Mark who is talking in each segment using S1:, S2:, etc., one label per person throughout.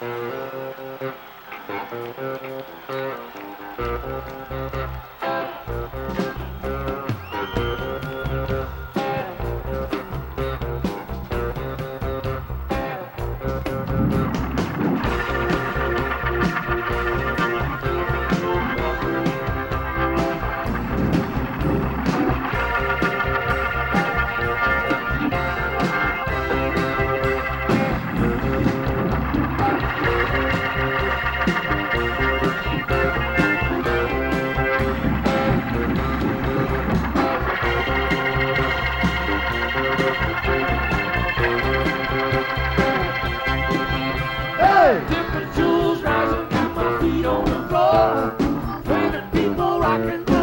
S1: Hey! People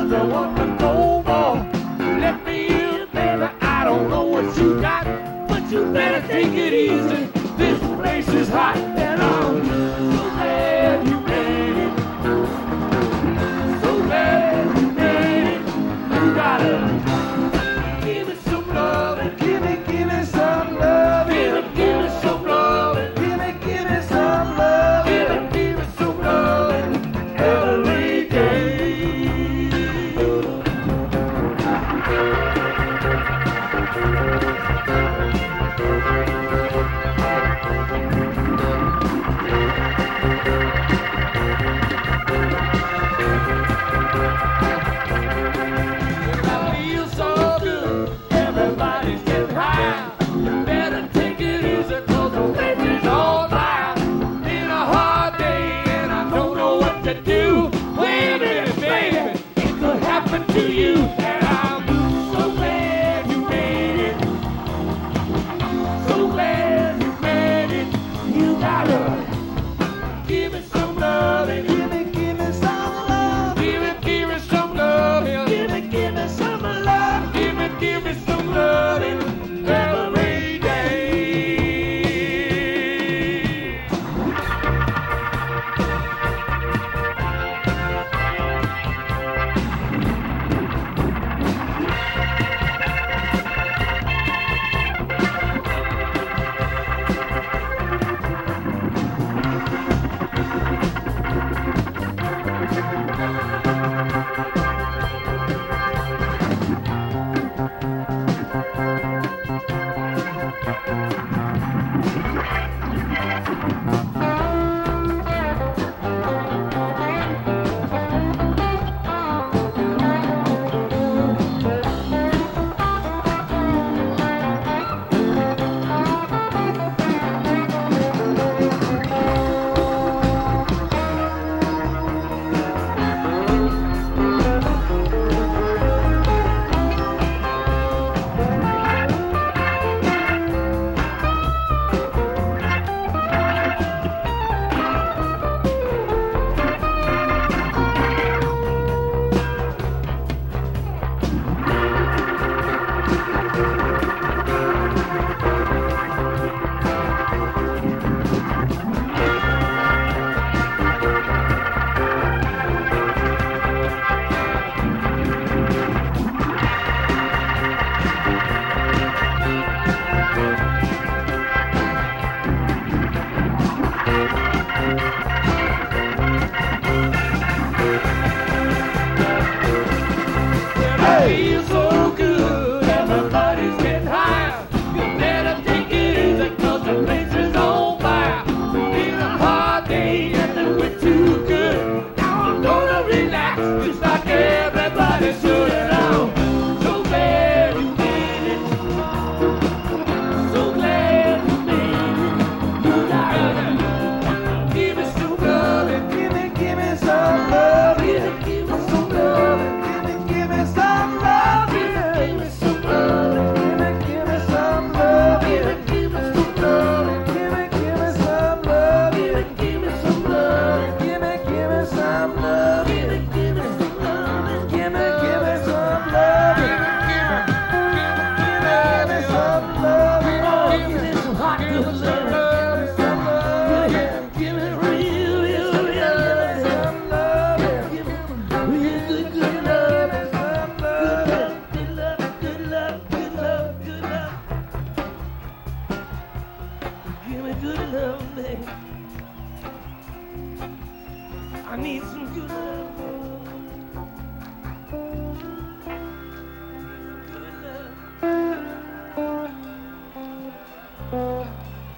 S1: to do. pra?